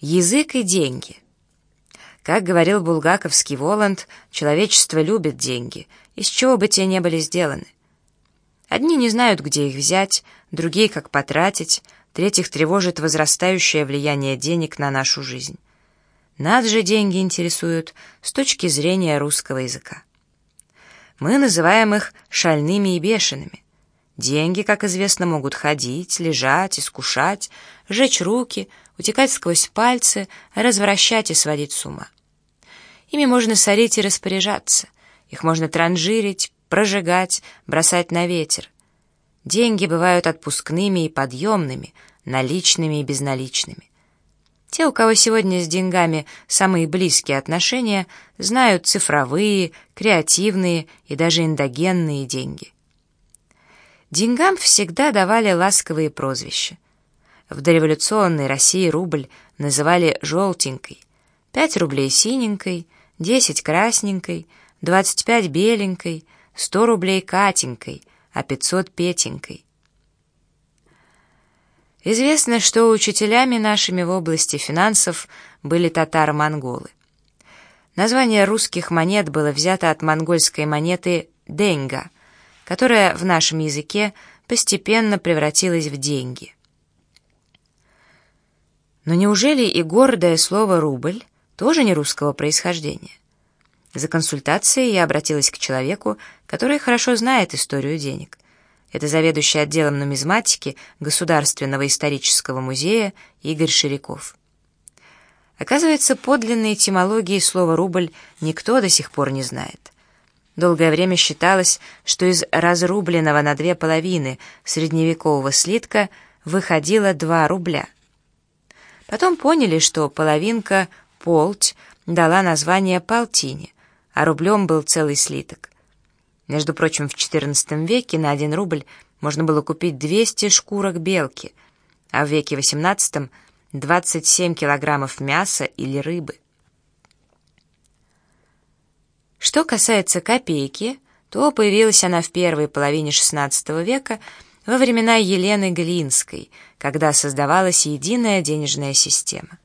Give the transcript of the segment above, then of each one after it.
Язык и деньги. Как говорил булгаковский Воланд, человечество любит деньги, из чего бы те не были сделаны. Одни не знают, где их взять, другие — как потратить, третьих тревожит возрастающее влияние денег на нашу жизнь. Нас же деньги интересуют с точки зрения русского языка. Мы называем их шальными и бешеными. Деньги, как известно, могут ходить, лежать, искушать, жечь руки, утекать сквозь пальцы, развращать и сводить с ума. Ими можно сорить и распоряжаться, их можно транжирить, прожигать, бросать на ветер. Деньги бывают отпускными и подъемными, наличными и безналичными. Те, у кого сегодня с деньгами самые близкие отношения, знают цифровые, креативные и даже эндогенные деньги. Деньгам всегда давали ласковые прозвища. В дореволюционной России рубль называли «желтенькой», пять рублей синенькой, десять красненькой, двадцать пять беленькой, сто рублей катенькой, а пятьсот петенькой. Известно, что учителями нашими в области финансов были татаро-монголы. Название русских монет было взято от монгольской монеты «деньга», которая в нашем языке постепенно превратилась в деньги. Но неужели и гордое слово «рубль» тоже не русского происхождения? За консультацией я обратилась к человеку, который хорошо знает историю денег. Это заведующий отделом нумизматики Государственного исторического музея Игорь Ширяков. Оказывается, подлинной этимологии слова «рубль» никто до сих пор не знает. Долгое время считалось, что из разрубленного на две половины средневекового слитка выходило два рубля. Потом поняли, что половинка «полть» дала название «полтине», а рублем был целый слиток. Между прочим, в XIV веке на один рубль можно было купить 200 шкурок белки, а в веке XVIII — 27 килограммов мяса или рыбы. Что касается копейки, то появилась она в первой половине XVI века во времена Елены Глинской, когда создавалась единая денежная система.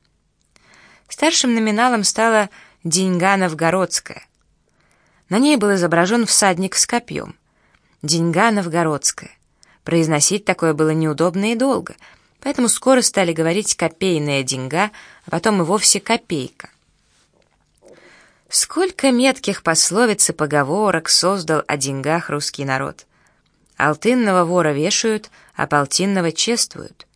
Старшим номиналом стала деньга новгородская. На ней был изображен всадник с копьем. Деньга новгородская. Произносить такое было неудобно и долго, поэтому скоро стали говорить «копейная деньга», а потом и вовсе «копейка». Сколько метких пословиц и поговорок создал о деньгах русский народ. Алтынного вора вешают, а полтинного чествуют.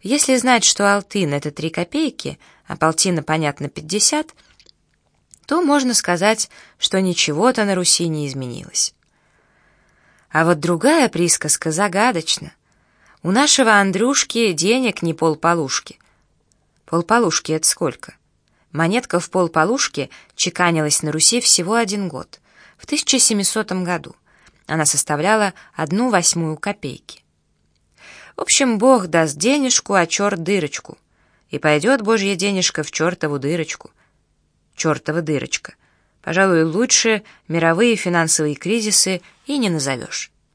Если знать, что алтын — это три копейки, а полтина, понятно, пятьдесят, то можно сказать, что ничего-то на Руси не изменилось. А вот другая присказка загадочна. У нашего Андрюшки денег не полполушки. Полполушки — это сколько? Монетка в полполушки чеканилась на Руси всего один год, в 1700 году. Она составляла одну восьмую копейки. В общем, Бог даст денежку, а черт дырочку. И пойдет Божья денежка в чертову дырочку. Чертова дырочка. Пожалуй, лучше мировые финансовые кризисы и не назовешь.